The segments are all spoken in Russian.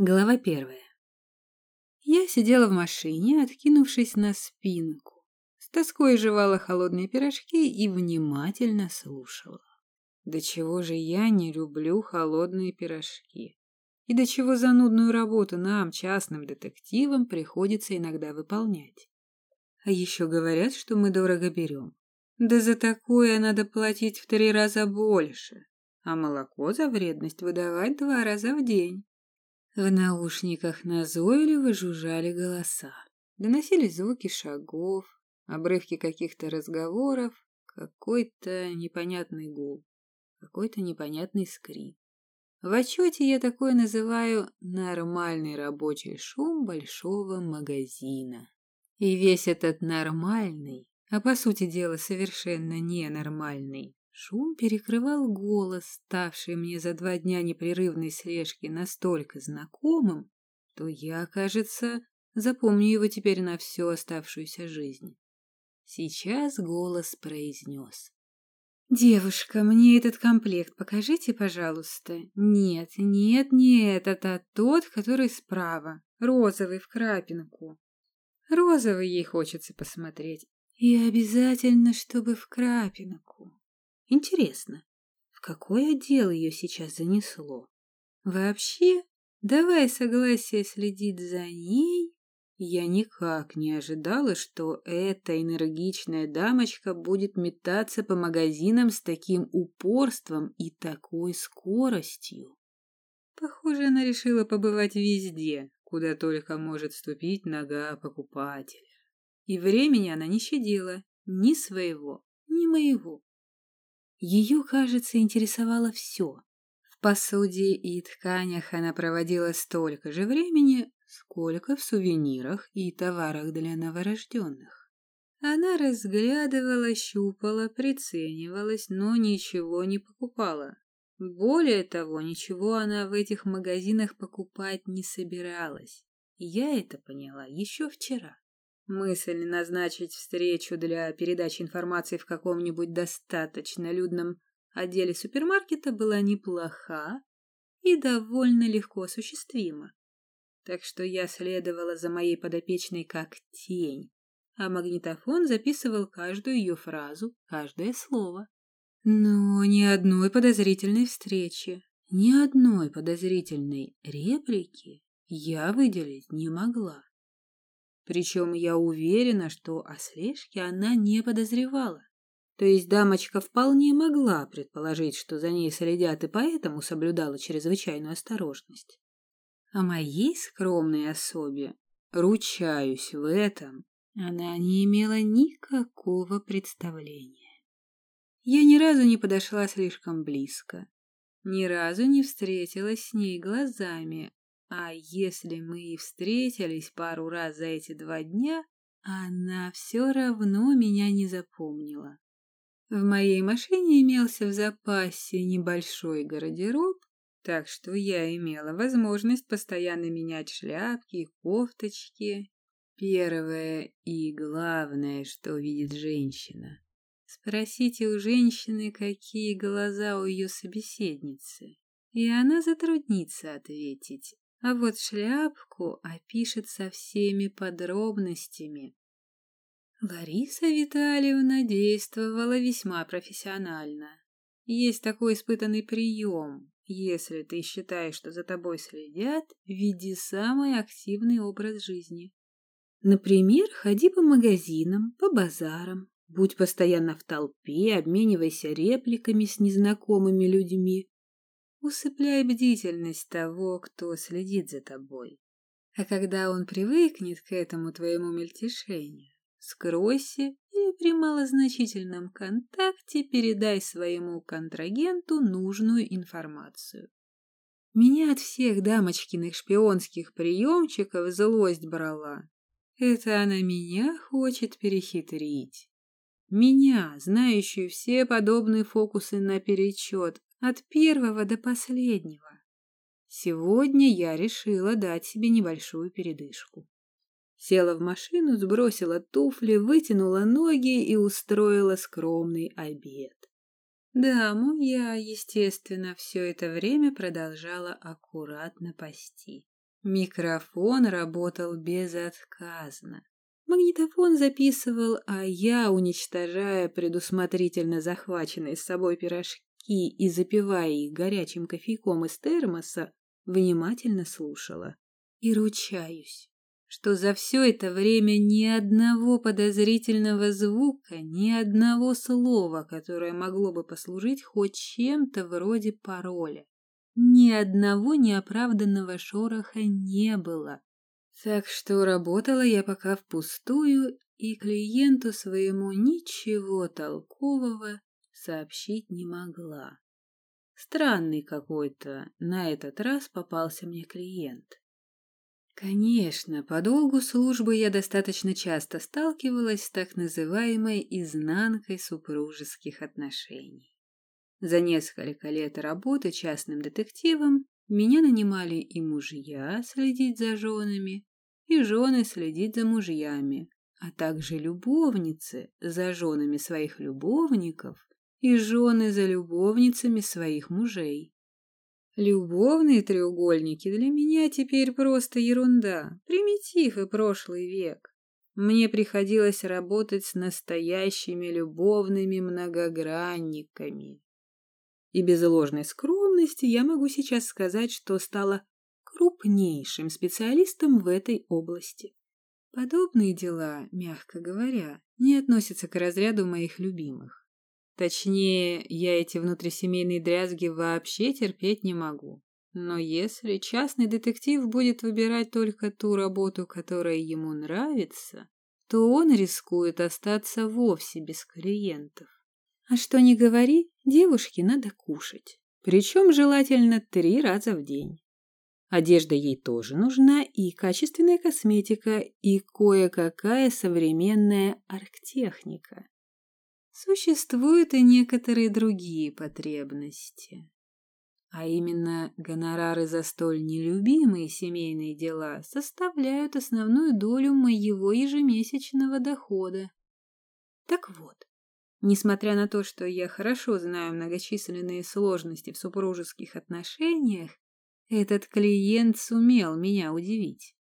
Глава первая. Я сидела в машине, откинувшись на спинку. С тоской жевала холодные пирожки и внимательно слушала. До чего же я не люблю холодные пирожки? И до чего занудную работу нам, частным детективам, приходится иногда выполнять? А еще говорят, что мы дорого берем. Да за такое надо платить в три раза больше, а молоко за вредность выдавать два раза в день. В наушниках назойливо жужжали голоса. Доносились звуки шагов, обрывки каких-то разговоров, какой-то непонятный гул, какой-то непонятный скрип. В отчете я такое называю «нормальный рабочий шум большого магазина». И весь этот нормальный, а по сути дела совершенно ненормальный, Шум перекрывал голос, ставший мне за два дня непрерывной слежки настолько знакомым, что я, кажется, запомню его теперь на всю оставшуюся жизнь. Сейчас голос произнес. «Девушка, мне этот комплект покажите, пожалуйста. Нет, нет, нет, это тот, который справа, розовый в крапинку. Розовый ей хочется посмотреть. И обязательно, чтобы в крапинку. Интересно, в какое дело ее сейчас занесло? Вообще, давай согласие следить за ней. Я никак не ожидала, что эта энергичная дамочка будет метаться по магазинам с таким упорством и такой скоростью. Похоже, она решила побывать везде, куда только может ступить нога покупателя. И времени она не щадила, ни своего, ни моего. Ее, кажется, интересовало все. В посуде и тканях она проводила столько же времени, сколько в сувенирах и товарах для новорожденных. Она разглядывала, щупала, приценивалась, но ничего не покупала. Более того, ничего она в этих магазинах покупать не собиралась. Я это поняла еще вчера. Мысль назначить встречу для передачи информации в каком-нибудь достаточно людном отделе супермаркета была неплоха и довольно легко осуществима. Так что я следовала за моей подопечной как тень, а магнитофон записывал каждую ее фразу, каждое слово. Но ни одной подозрительной встречи, ни одной подозрительной реплики я выделить не могла. Причем я уверена, что о слежке она не подозревала. То есть дамочка вполне могла предположить, что за ней следят, и поэтому соблюдала чрезвычайную осторожность. О моей скромной особе, ручаюсь в этом, она не имела никакого представления. Я ни разу не подошла слишком близко, ни разу не встретилась с ней глазами, а если мы и встретились пару раз за эти два дня, она все равно меня не запомнила. В моей машине имелся в запасе небольшой гардероб, так что я имела возможность постоянно менять шляпки и кофточки. Первое и главное, что видит женщина. Спросите у женщины, какие глаза у ее собеседницы, и она затруднится ответить, а вот шляпку опишет со всеми подробностями. Лариса Витальевна действовала весьма профессионально. Есть такой испытанный прием. Если ты считаешь, что за тобой следят, веди самый активный образ жизни. Например, ходи по магазинам, по базарам, будь постоянно в толпе, обменивайся репликами с незнакомыми людьми, усыпляй бдительность того, кто следит за тобой. А когда он привыкнет к этому твоему мельтешению, скройся или при малозначительном контакте передай своему контрагенту нужную информацию. Меня от всех дамочкиных шпионских приемчиков злость брала. Это она меня хочет перехитрить. Меня, знающую все подобные фокусы наперечет, от первого до последнего. Сегодня я решила дать себе небольшую передышку. Села в машину, сбросила туфли, вытянула ноги и устроила скромный обед. Даму я, естественно, все это время продолжала аккуратно пасти. Микрофон работал безотказно. Магнитофон записывал, а я, уничтожая предусмотрительно захваченные с собой пирожки и запивая их горячим кофейком из термоса, внимательно слушала. И ручаюсь, что за все это время ни одного подозрительного звука, ни одного слова, которое могло бы послужить хоть чем-то вроде пароля, ни одного неоправданного шороха не было. Так что работала я пока впустую, и клиенту своему ничего толкового сообщить не могла. Странный какой-то на этот раз попался мне клиент. Конечно, по долгу службы я достаточно часто сталкивалась с так называемой изнанкой супружеских отношений. За несколько лет работы частным детективом меня нанимали и мужья следить за женами, и жены следить за мужьями, а также любовницы за женами своих любовников и жены за любовницами своих мужей. Любовные треугольники для меня теперь просто ерунда, примитив и прошлый век. Мне приходилось работать с настоящими любовными многогранниками. И без ложной скромности я могу сейчас сказать, что стала крупнейшим специалистом в этой области. Подобные дела, мягко говоря, не относятся к разряду моих любимых. Точнее, я эти внутрисемейные дрязги вообще терпеть не могу. Но если частный детектив будет выбирать только ту работу, которая ему нравится, то он рискует остаться вовсе без клиентов. А что ни говори, девушке надо кушать. Причем желательно три раза в день. Одежда ей тоже нужна, и качественная косметика, и кое-какая современная арктехника. Существуют и некоторые другие потребности. А именно гонорары за столь нелюбимые семейные дела составляют основную долю моего ежемесячного дохода. Так вот, несмотря на то, что я хорошо знаю многочисленные сложности в супружеских отношениях, этот клиент сумел меня удивить.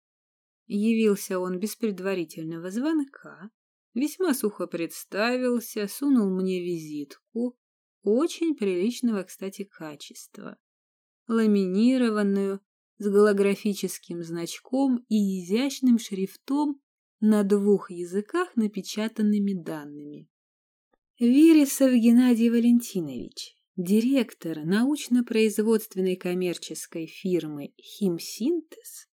Явился он без предварительного звонка, Весьма сухо представился, сунул мне визитку, очень приличного, кстати, качества, ламинированную, с голографическим значком и изящным шрифтом на двух языках напечатанными данными. Вересов Геннадий Валентинович, директор научно-производственной коммерческой фирмы «Химсинтез»,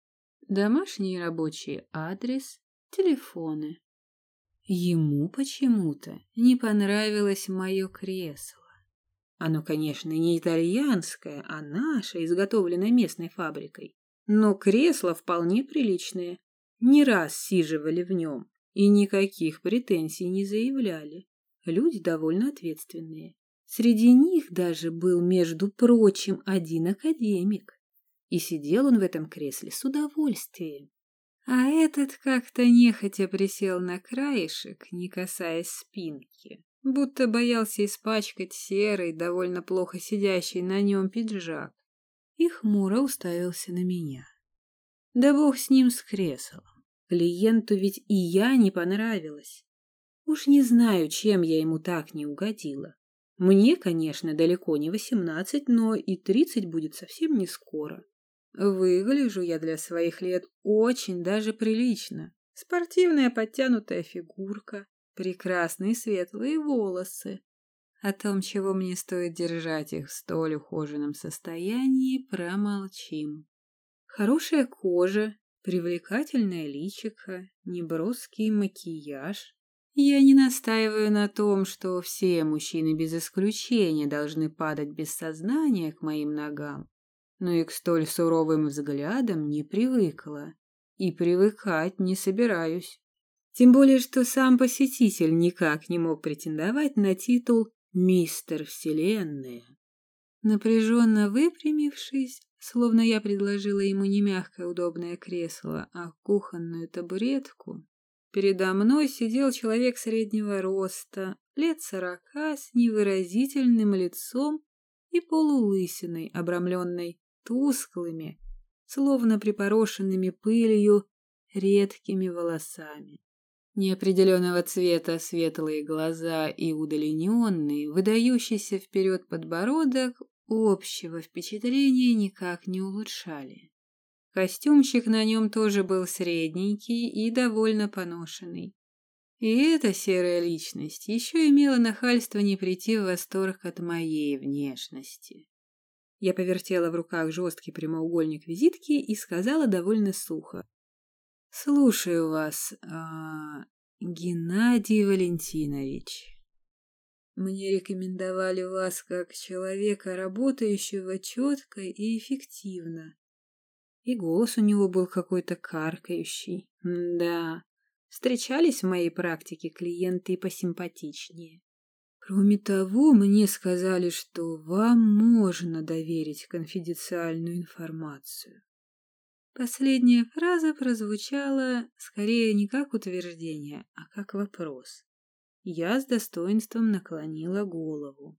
домашний рабочий адрес, телефоны. Ему почему-то не понравилось мое кресло. Оно, конечно, не итальянское, а наше, изготовленное местной фабрикой. Но кресло вполне приличное. Не раз сиживали в нем и никаких претензий не заявляли. Люди довольно ответственные. Среди них даже был, между прочим, один академик. И сидел он в этом кресле с удовольствием. А этот как-то нехотя присел на краешек, не касаясь спинки, будто боялся испачкать серый, довольно плохо сидящий на нем пиджак, и хмуро уставился на меня. Да бог с ним с креслом. Клиенту ведь и я не понравилась. Уж не знаю, чем я ему так не угодила. Мне, конечно, далеко не восемнадцать, но и тридцать будет совсем не скоро. Выгляжу я для своих лет очень даже прилично. Спортивная подтянутая фигурка, прекрасные светлые волосы. О том, чего мне стоит держать их в столь ухоженном состоянии, промолчим. Хорошая кожа, привлекательное личико, неброский макияж. Я не настаиваю на том, что все мужчины без исключения должны падать без сознания к моим ногам но и к столь суровым взглядам не привыкла. И привыкать не собираюсь. Тем более, что сам посетитель никак не мог претендовать на титул «Мистер Вселенная». Напряженно выпрямившись, словно я предложила ему не мягкое удобное кресло, а кухонную табуретку, передо мной сидел человек среднего роста, лет сорока, с невыразительным лицом и полулысиной, обрамленной тусклыми, словно припорошенными пылью редкими волосами. Неопределенного цвета светлые глаза и удлиненный, выдающийся вперед подбородок общего впечатления никак не улучшали. Костюмчик на нем тоже был средненький и довольно поношенный. И эта серая личность еще имела нахальство не прийти в восторг от моей внешности. Я повертела в руках жесткий прямоугольник визитки и сказала довольно сухо. «Слушаю вас, а, Геннадий Валентинович. Мне рекомендовали вас как человека, работающего четко и эффективно. И голос у него был какой-то каркающий. Да, встречались в моей практике клиенты посимпатичнее. Кроме того, мне сказали, что вам можно доверить конфиденциальную информацию. Последняя фраза прозвучала скорее не как утверждение, а как вопрос. Я с достоинством наклонила голову.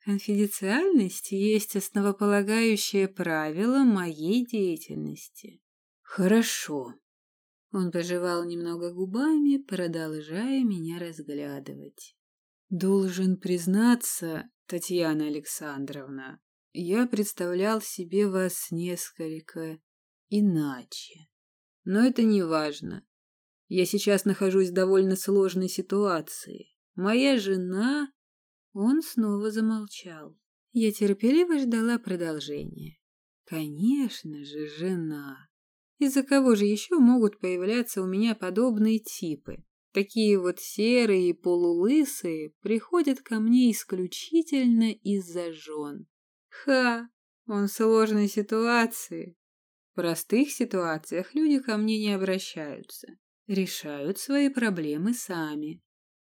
Конфиденциальность есть основополагающее правило моей деятельности. Хорошо. Он пожевал немного губами, продолжая меня разглядывать. Должен признаться, Татьяна Александровна, я представлял себе вас несколько иначе. Но это не важно. Я сейчас нахожусь в довольно сложной ситуации. Моя жена... Он снова замолчал. Я терпеливо ждала продолжения. Конечно же, жена. Из-за кого же еще могут появляться у меня подобные типы? Такие вот серые и полулысые приходят ко мне исключительно из-за жен. Ха! Он в сложной ситуации. В простых ситуациях люди ко мне не обращаются. Решают свои проблемы сами.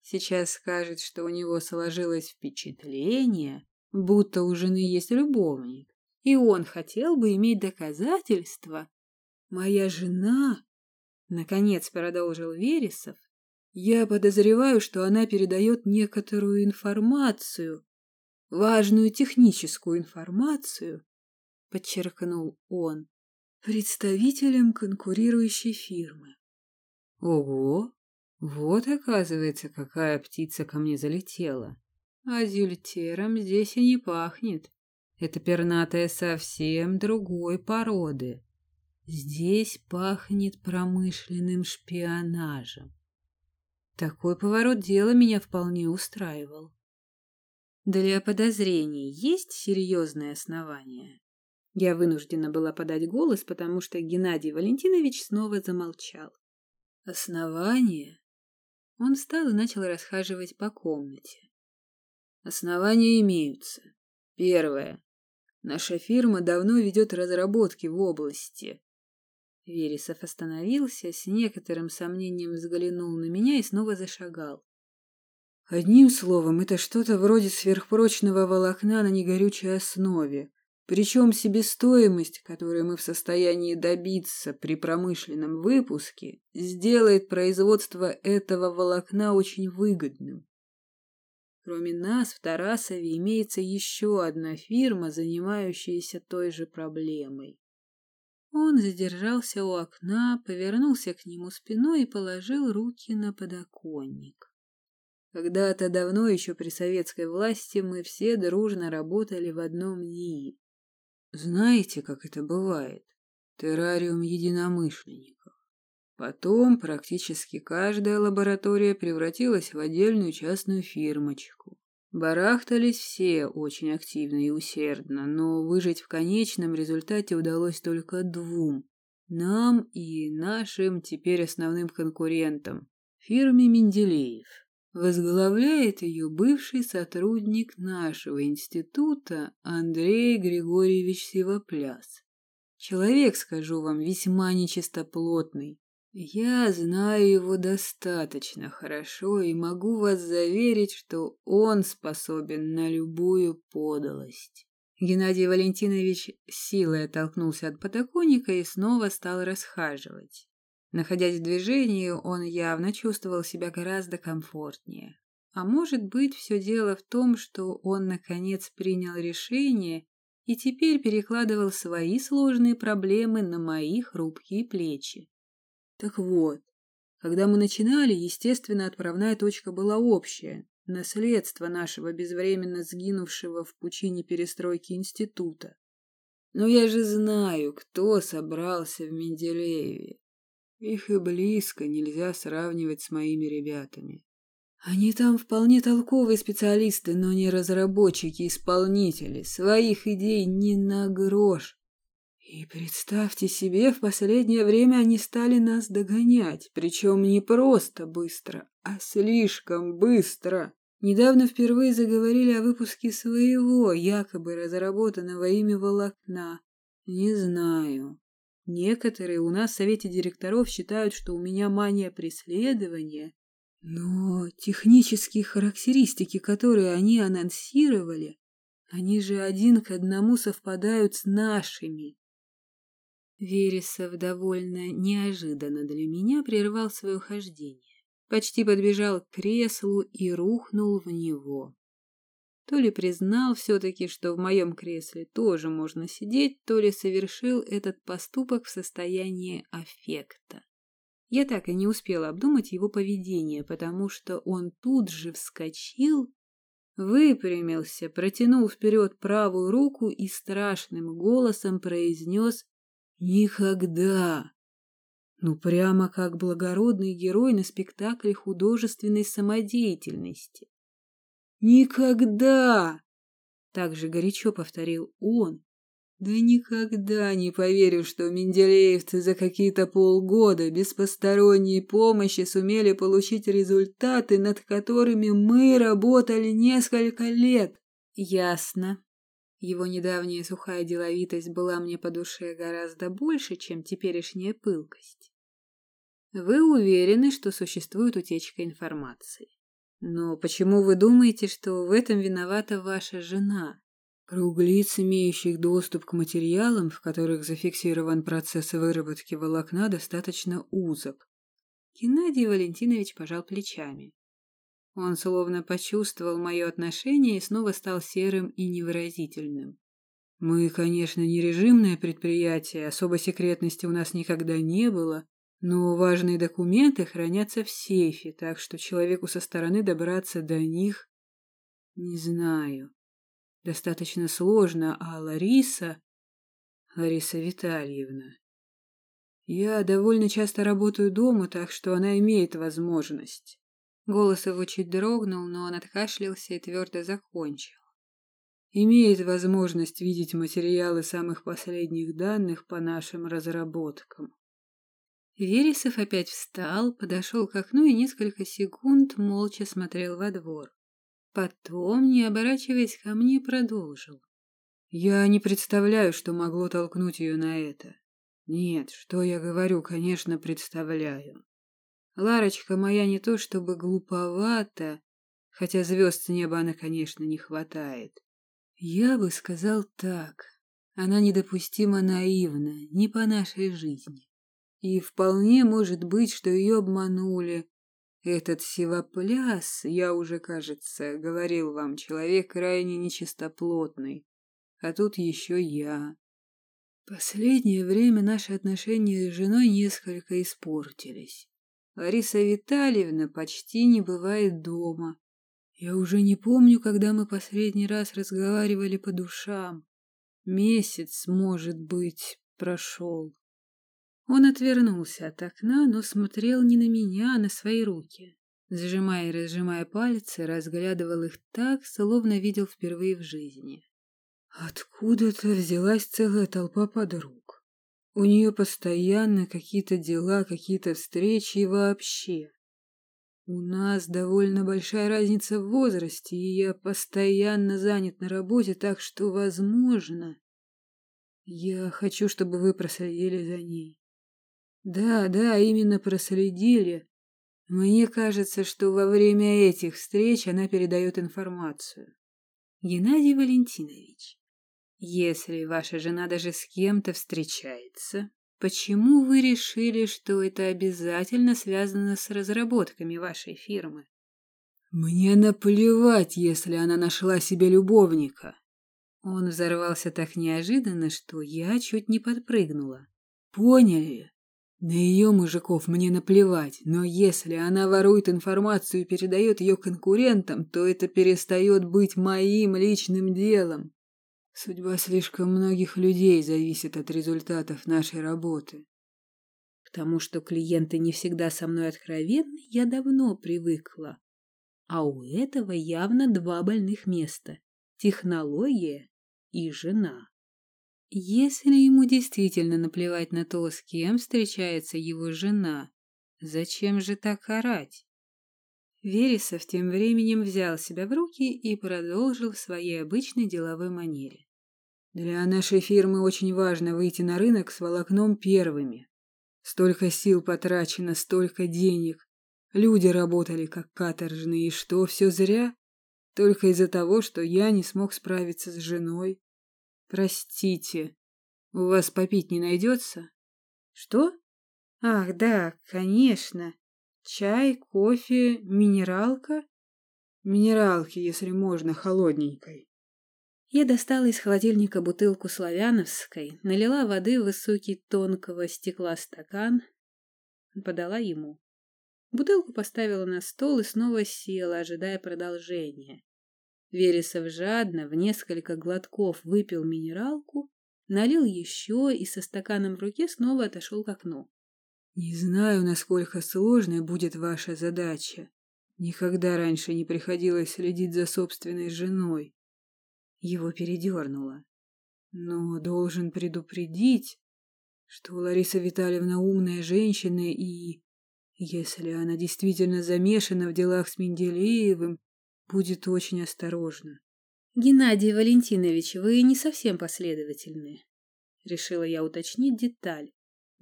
Сейчас скажет, что у него сложилось впечатление, будто у жены есть любовник, и он хотел бы иметь доказательства. Моя жена, наконец продолжил Вересов, я подозреваю, что она передает некоторую информацию, важную техническую информацию, подчеркнул он, представителям конкурирующей фирмы. Ого! Вот, оказывается, какая птица ко мне залетела. Адюльтером здесь и не пахнет. Это пернатая совсем другой породы. Здесь пахнет промышленным шпионажем. Такой поворот дела меня вполне устраивал. Для подозрений есть серьезные основания? Я вынуждена была подать голос, потому что Геннадий Валентинович снова замолчал. Основания? Он встал и начал расхаживать по комнате. Основания имеются. Первое. Наша фирма давно ведет разработки в области, Вересов остановился, с некоторым сомнением взглянул на меня и снова зашагал. Одним словом, это что-то вроде сверхпрочного волокна на негорючей основе. Причем себестоимость, которую мы в состоянии добиться при промышленном выпуске, сделает производство этого волокна очень выгодным. Кроме нас в Тарасове имеется еще одна фирма, занимающаяся той же проблемой. Он задержался у окна, повернулся к нему спиной и положил руки на подоконник. Когда-то давно, еще при советской власти, мы все дружно работали в одном НИИ. Знаете, как это бывает? Террариум единомышленников. Потом практически каждая лаборатория превратилась в отдельную частную фирмочку. Барахтались все очень активно и усердно, но выжить в конечном результате удалось только двум. Нам и нашим теперь основным конкурентам, фирме Менделеев. Возглавляет ее бывший сотрудник нашего института Андрей Григорьевич Сивопляс. Человек, скажу вам, весьма нечистоплотный, я знаю его достаточно хорошо и могу вас заверить, что он способен на любую подлость. Геннадий Валентинович силой оттолкнулся от подоконника и снова стал расхаживать. Находясь в движении, он явно чувствовал себя гораздо комфортнее. А может быть, все дело в том, что он, наконец, принял решение и теперь перекладывал свои сложные проблемы на мои хрупкие плечи. Так вот, когда мы начинали, естественно, отправная точка была общая — наследство нашего безвременно сгинувшего в пучине перестройки института. Но я же знаю, кто собрался в Менделееве. Их и близко нельзя сравнивать с моими ребятами. Они там вполне толковые специалисты, но не разработчики-исполнители. Своих идей ни на грош. И представьте себе, в последнее время они стали нас догонять, причем не просто быстро, а слишком быстро. Недавно впервые заговорили о выпуске своего, якобы разработанного ими волокна. Не знаю. Некоторые у нас в совете директоров считают, что у меня мания преследования, но технические характеристики, которые они анонсировали, они же один к одному совпадают с нашими. Вересов довольно неожиданно для меня прервал свое хождение. Почти подбежал к креслу и рухнул в него. То ли признал все-таки, что в моем кресле тоже можно сидеть, то ли совершил этот поступок в состоянии аффекта. Я так и не успела обдумать его поведение, потому что он тут же вскочил, выпрямился, протянул вперед правую руку и страшным голосом произнес «Никогда!» Ну, прямо как благородный герой на спектакле художественной самодеятельности. «Никогда!» — так же горячо повторил он, да никогда не поверю, что менделеевцы за какие-то полгода без посторонней помощи сумели получить результаты, над которыми мы работали несколько лет. Ясно. Его недавняя сухая деловитость была мне по душе гораздо больше, чем теперешняя пылкость. Вы уверены, что существует утечка информации. Но почему вы думаете, что в этом виновата ваша жена? Круг лиц, имеющих доступ к материалам, в которых зафиксирован процесс выработки волокна, достаточно узок. Геннадий Валентинович пожал плечами. Он словно почувствовал мое отношение и снова стал серым и невыразительным. Мы, конечно, не режимное предприятие, особой секретности у нас никогда не было, но важные документы хранятся в сейфе, так что человеку со стороны добраться до них... Не знаю достаточно сложно, а Лариса... Лариса Витальевна... Я довольно часто работаю дома, так что она имеет возможность. Голос его чуть дрогнул, но он откашлялся и твердо закончил. Имеет возможность видеть материалы самых последних данных по нашим разработкам. Вересов опять встал, подошел к окну и несколько секунд молча смотрел во двор. Потом, не оборачиваясь ко мне, продолжил. Я не представляю, что могло толкнуть ее на это. Нет, что я говорю, конечно, представляю. Ларочка моя не то чтобы глуповата, хотя звезд с неба она, конечно, не хватает. Я бы сказал так. Она недопустимо наивна, не по нашей жизни. И вполне может быть, что ее обманули, этот сивопляс, я уже, кажется, говорил вам, человек крайне нечистоплотный. А тут еще я. Последнее время наши отношения с женой несколько испортились. Лариса Витальевна почти не бывает дома. Я уже не помню, когда мы последний раз разговаривали по душам. Месяц, может быть, прошел. Он отвернулся от окна, но смотрел не на меня, а на свои руки. Зажимая и разжимая пальцы, разглядывал их так, словно видел впервые в жизни. Откуда-то взялась целая толпа подруг. У нее постоянно какие-то дела, какие-то встречи и вообще. У нас довольно большая разница в возрасте, и я постоянно занят на работе, так что, возможно, я хочу, чтобы вы проследили за ней. Да, да, именно проследили. Мне кажется, что во время этих встреч она передает информацию. Геннадий Валентинович, если ваша жена даже с кем-то встречается, почему вы решили, что это обязательно связано с разработками вашей фирмы? Мне наплевать, если она нашла себе любовника. Он взорвался так неожиданно, что я чуть не подпрыгнула. Поняли? На ее мужиков мне наплевать, но если она ворует информацию и передает ее конкурентам, то это перестает быть моим личным делом. Судьба слишком многих людей зависит от результатов нашей работы. К тому, что клиенты не всегда со мной откровенны, я давно привыкла. А у этого явно два больных места – технология и жена. Если ему действительно наплевать на то, с кем встречается его жена, зачем же так орать? Вересов тем временем взял себя в руки и продолжил в своей обычной деловой манере. Для нашей фирмы очень важно выйти на рынок с волокном первыми. Столько сил потрачено, столько денег. Люди работали как каторжные, и что, все зря? Только из-за того, что я не смог справиться с женой. Простите, у вас попить не найдется? Что? Ах, да, конечно. Чай, кофе, минералка? Минералки, если можно, холодненькой. Я достала из холодильника бутылку славяновской, налила воды в высокий тонкого стекла стакан, подала ему. Бутылку поставила на стол и снова села, ожидая продолжения. Вересов жадно в несколько глотков выпил минералку, налил еще и со стаканом в руке снова отошел к окну. «Не знаю, насколько сложной будет ваша задача. Никогда раньше не приходилось следить за собственной женой». Его передернуло. «Но должен предупредить, что Лариса Витальевна умная женщина и, если она действительно замешана в делах с Менделеевым, будет очень осторожна. Геннадий Валентинович, вы не совсем последовательны. Решила я уточнить деталь,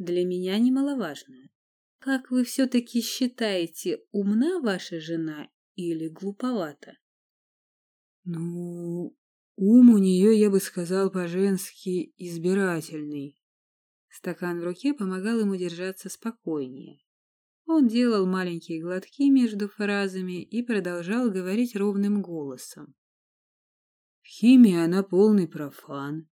для меня немаловажная. Как вы все-таки считаете, умна ваша жена или глуповата? Ну, ум у нее, я бы сказал, по-женски избирательный. Стакан в руке помогал ему держаться спокойнее. Он делал маленькие глотки между фразами и продолжал говорить ровным голосом. В химии она полный профан.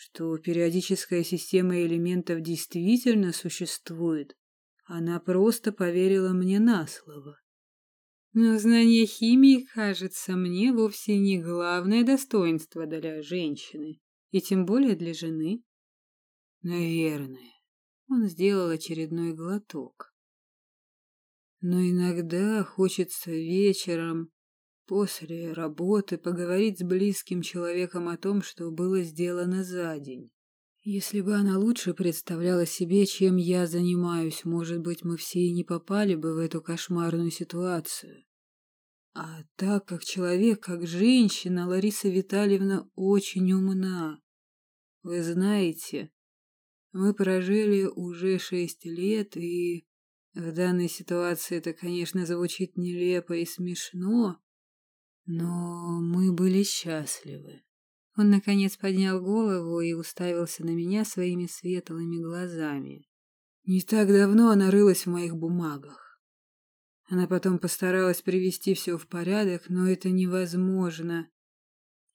Что периодическая система элементов действительно существует, она просто поверила мне на слово. Но знание химии, кажется, мне вовсе не главное достоинство для женщины, и тем более для жены. Наверное. Он сделал очередной глоток. Но иногда хочется вечером, после работы, поговорить с близким человеком о том, что было сделано за день. Если бы она лучше представляла себе, чем я занимаюсь, может быть, мы все и не попали бы в эту кошмарную ситуацию. А так как человек, как женщина, Лариса Витальевна очень умна. Вы знаете, мы прожили уже шесть лет, и в данной ситуации это, конечно, звучит нелепо и смешно, но мы были счастливы. Он, наконец, поднял голову и уставился на меня своими светлыми глазами. Не так давно она рылась в моих бумагах. Она потом постаралась привести все в порядок, но это невозможно.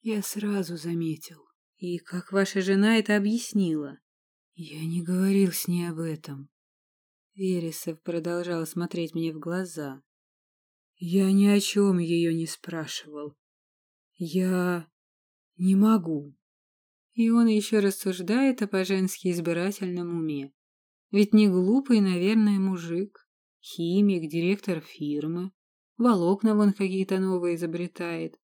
Я сразу заметил. И как ваша жена это объяснила? Я не говорил с ней об этом. Вересов продолжал смотреть мне в глаза. Я ни о чем ее не спрашивал. Я не могу. И он еще рассуждает о по-женски избирательном уме. Ведь не глупый, наверное, мужик. Химик, директор фирмы. Волокна вон какие-то новые изобретает.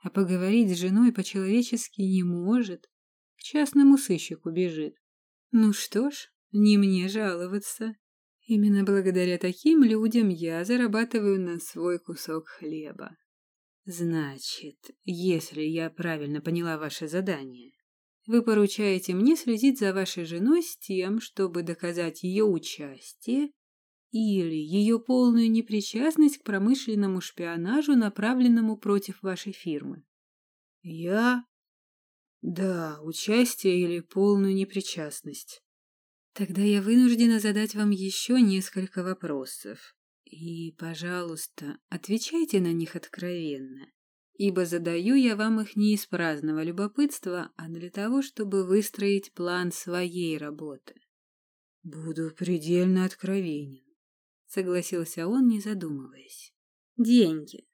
А поговорить с женой по-человечески не может. К частному сыщику бежит. Ну что ж, не мне жаловаться. Именно благодаря таким людям я зарабатываю на свой кусок хлеба. Значит, если я правильно поняла ваше задание, вы поручаете мне следить за вашей женой с тем, чтобы доказать ее участие или ее полную непричастность к промышленному шпионажу, направленному против вашей фирмы. Я... Да, участие или полную непричастность. Тогда я вынуждена задать вам еще несколько вопросов. И, пожалуйста, отвечайте на них откровенно. ибо задаю я вам их не из праздного любопытства, а для того, чтобы выстроить план своей работы. Буду предельно откровенен, согласился он, не задумываясь. Деньги.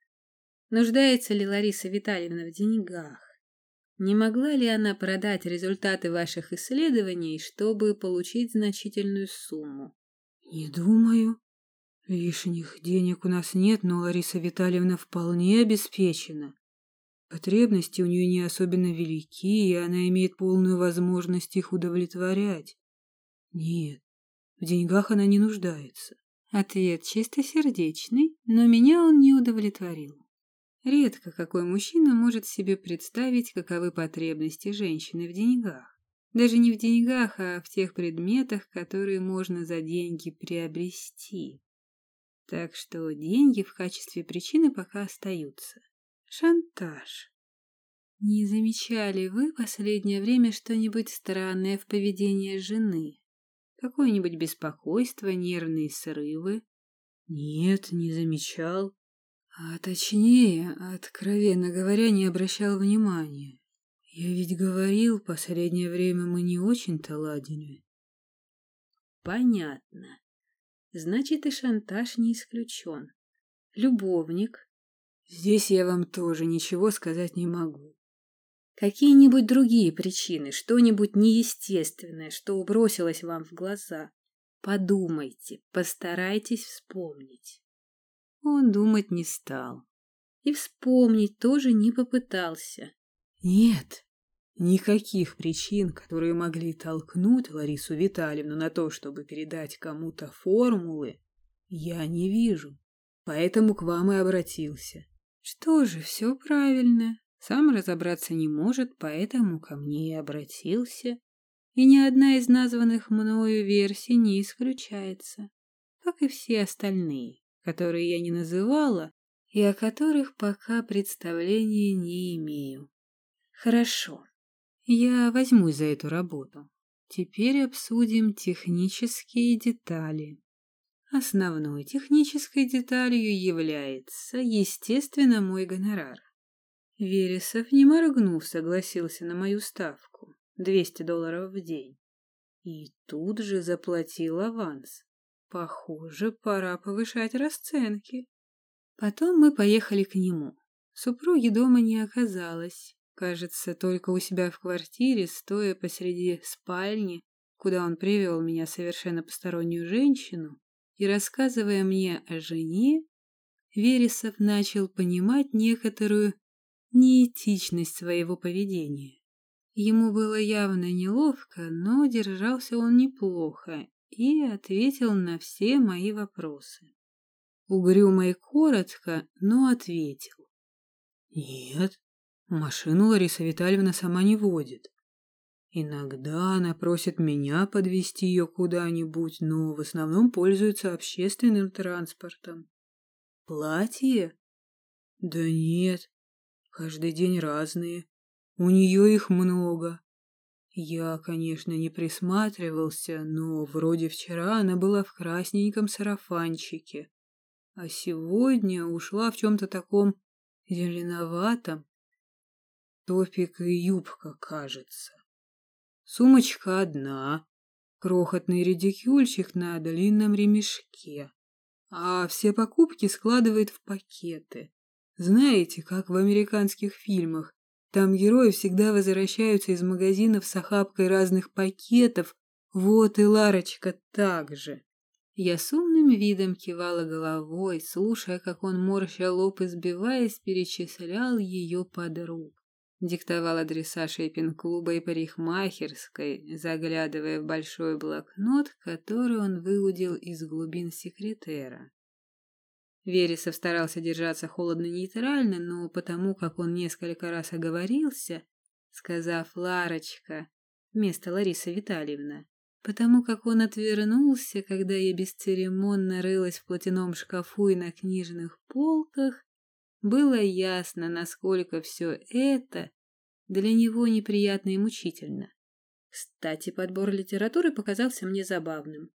Нуждается ли Лариса Витальевна в деньгах? Не могла ли она продать результаты ваших исследований, чтобы получить значительную сумму? Не думаю. Лишних денег у нас нет, но Лариса Витальевна вполне обеспечена. Потребности у нее не особенно велики, и она имеет полную возможность их удовлетворять. Нет, в деньгах она не нуждается. Ответ чистосердечный, но меня он не удовлетворил. Редко какой мужчина может себе представить, каковы потребности женщины в деньгах. Даже не в деньгах, а в тех предметах, которые можно за деньги приобрести. Так что деньги в качестве причины пока остаются. Шантаж. Не замечали вы последнее время что-нибудь странное в поведении жены? Какое-нибудь беспокойство, нервные срывы? Нет, не замечал. А точнее, откровенно говоря, не обращал внимания. Я ведь говорил, последнее время мы не очень-то ладили. Понятно. Значит, и шантаж не исключен. Любовник. Здесь я вам тоже ничего сказать не могу. Какие-нибудь другие причины, что-нибудь неестественное, что бросилось вам в глаза. Подумайте, постарайтесь вспомнить. Он думать не стал. И вспомнить тоже не попытался. Нет, Никаких причин, которые могли толкнуть Ларису Витальевну на то, чтобы передать кому-то формулы, я не вижу. Поэтому к вам и обратился. Что же, все правильно. Сам разобраться не может, поэтому ко мне и обратился. И ни одна из названных мною версий не исключается, как и все остальные, которые я не называла и о которых пока представления не имею. Хорошо. Я возьмусь за эту работу. Теперь обсудим технические детали. Основной технической деталью является, естественно, мой гонорар. Вересов, не моргнув, согласился на мою ставку — 200 долларов в день. И тут же заплатил аванс. Похоже, пора повышать расценки. Потом мы поехали к нему. Супруги дома не оказалось. Кажется, только у себя в квартире, стоя посреди спальни, куда он привел меня совершенно постороннюю женщину, и рассказывая мне о жене, Вересов начал понимать некоторую неэтичность своего поведения. Ему было явно неловко, но держался он неплохо и ответил на все мои вопросы. Угрюмо и коротко, но ответил. «Нет, Машину Лариса Витальевна сама не водит. Иногда она просит меня подвести ее куда-нибудь, но в основном пользуется общественным транспортом. Платье? Да нет, каждый день разные. У нее их много. Я, конечно, не присматривался, но вроде вчера она была в красненьком сарафанчике, а сегодня ушла в чем-то таком зеленоватом топик и юбка, кажется. Сумочка одна, крохотный редикюльчик на длинном ремешке, а все покупки складывает в пакеты. Знаете, как в американских фильмах, там герои всегда возвращаются из магазинов с охапкой разных пакетов, вот и Ларочка так же. Я с умным видом кивала головой, слушая, как он, морща лоб и сбиваясь, перечислял ее подруг диктовал адреса шейпинг-клуба и парикмахерской, заглядывая в большой блокнот, который он выудил из глубин секретера. Вересов старался держаться холодно-нейтрально, но потому как он несколько раз оговорился, сказав «Ларочка» вместо Ларисы Витальевна, потому как он отвернулся, когда я бесцеремонно рылась в платяном шкафу и на книжных полках, было ясно, насколько все это для него неприятно и мучительно. Кстати, подбор литературы показался мне забавным.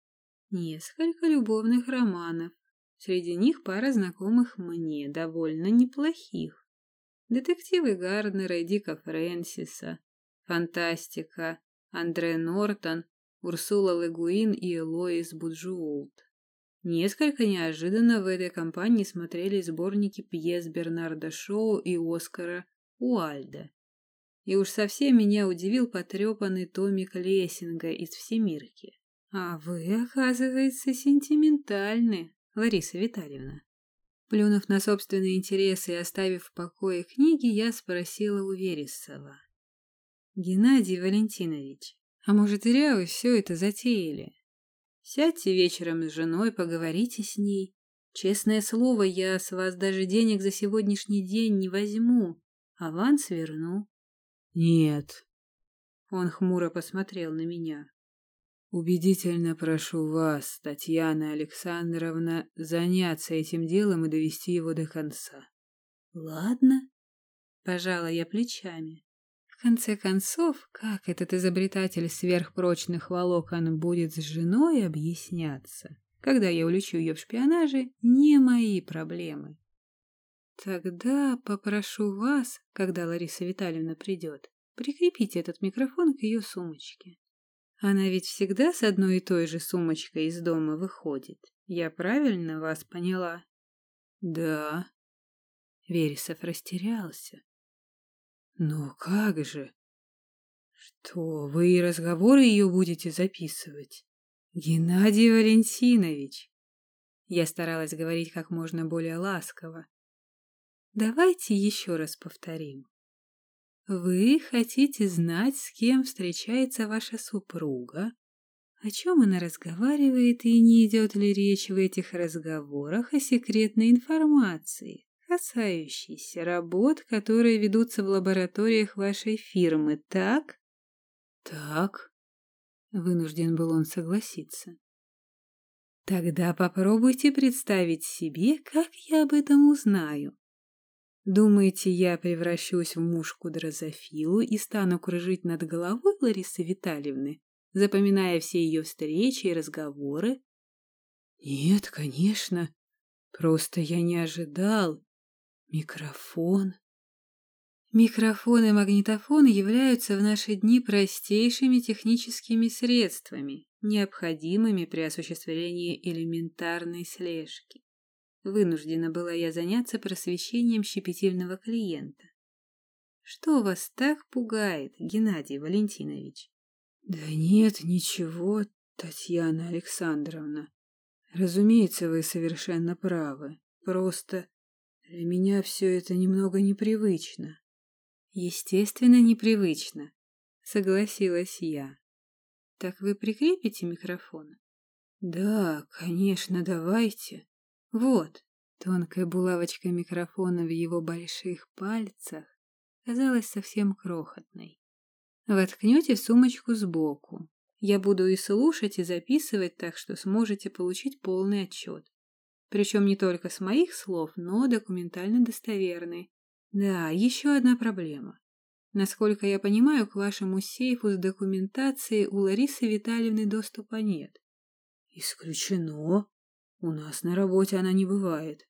Несколько любовных романов. Среди них пара знакомых мне, довольно неплохих. Детективы Гарднера и Дика Фрэнсиса, фантастика, Андре Нортон, Урсула Ле Гуин и Лоис Буджолд. Несколько неожиданно в этой компании смотрелись сборники пьес Бернарда Шоу и Оскара Уайльда. И уж совсем меня удивил потрепанный томик Лессинга из «Всемирки». А вы, оказывается, сентиментальны, Лариса Витальевна. Плюнув на собственные интересы и оставив в покое книги, я спросила у Вересова. «Геннадий Валентинович, а может, зря вы все это затеяли? Сядьте вечером с женой, поговорите с ней. Честное слово, я с вас даже денег за сегодняшний день не возьму, аванс верну». «Нет». Он хмуро посмотрел на меня. Убедительно прошу вас, Татьяна Александровна, заняться этим делом и довести его до конца. Ладно, пожала я плечами. В конце концов, как этот изобретатель сверхпрочных волокон будет с женой объясняться, когда я улечу ее в шпионаже, не мои проблемы. Тогда попрошу вас, когда Лариса Витальевна придет, прикрепить этот микрофон к ее сумочке. Она ведь всегда с одной и той же сумочкой из дома выходит. Я правильно вас поняла? Да. Вересов растерялся. Но как же? Что, вы и разговоры ее будете записывать? Геннадий Валентинович. Я старалась говорить как можно более ласково. Давайте еще раз повторим. Вы хотите знать, с кем встречается ваша супруга, о чем она разговаривает и не идет ли речь в этих разговорах о секретной информации, касающейся работ, которые ведутся в лабораториях вашей фирмы, так? Так. Вынужден был он согласиться. Тогда попробуйте представить себе, как я об этом узнаю. Думаете, я превращусь в мушку дрозофилу и стану кружить над головой Ларисы Витальевны, запоминая все ее встречи и разговоры? Нет, конечно. Просто я не ожидал. Микрофон. Микрофон и магнитофон являются в наши дни простейшими техническими средствами, необходимыми при осуществлении элементарной слежки. Вынуждена была я заняться просвещением щепетильного клиента. Что вас так пугает, Геннадий Валентинович? Да нет, ничего, Татьяна Александровна. Разумеется, вы совершенно правы. Просто для меня все это немного непривычно. Естественно, непривычно, согласилась я. Так вы прикрепите микрофон? Да, конечно, давайте. Вот, тонкая булавочка микрофона в его больших пальцах казалась совсем крохотной. Воткнете в сумочку сбоку. Я буду и слушать, и записывать, так что сможете получить полный отчет. Причем не только с моих слов, но документально достоверный. Да, еще одна проблема. Насколько я понимаю, к вашему сейфу с документацией у Ларисы Витальевны доступа нет. Исключено. У нас на работе она не бывает.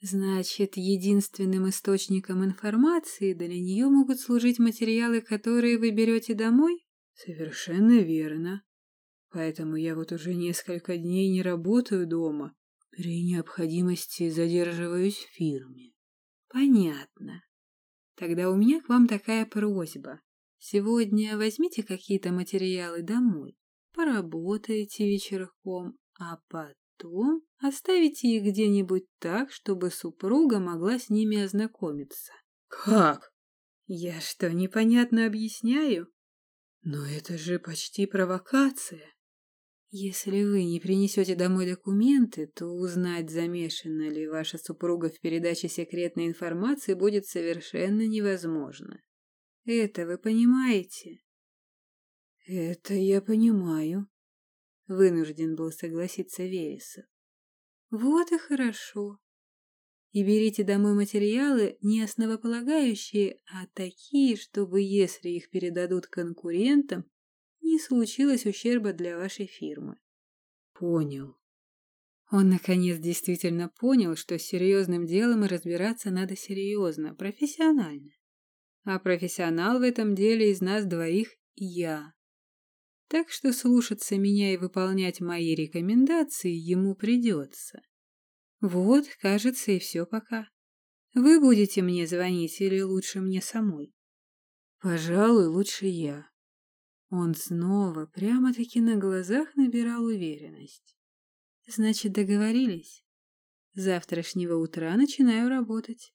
Значит, единственным источником информации для нее могут служить материалы, которые вы берете домой? Совершенно верно. Поэтому я вот уже несколько дней не работаю дома. При необходимости задерживаюсь в фирме. Понятно. Тогда у меня к вам такая просьба. Сегодня возьмите какие-то материалы домой, поработайте вечерком, а потом Потом оставите их где-нибудь так, чтобы супруга могла с ними ознакомиться. Как? Я что, непонятно объясняю? Но это же почти провокация. Если вы не принесете домой документы, то узнать, замешана ли ваша супруга в передаче секретной информации, будет совершенно невозможно. Это вы понимаете? Это я понимаю, Вынужден был согласиться Вересов. Вот и хорошо. И берите домой материалы не основополагающие, а такие, чтобы, если их передадут конкурентам, не случилось ущерба для вашей фирмы. Понял. Он, наконец, действительно понял, что с серьезным делом разбираться надо серьезно, профессионально. А профессионал в этом деле из нас двоих — я. Так что слушаться меня и выполнять мои рекомендации ему придется. Вот, кажется, и все пока. Вы будете мне звонить или лучше мне самой? Пожалуй, лучше я. Он снова прямо-таки на глазах набирал уверенность. Значит, договорились? С завтрашнего утра начинаю работать.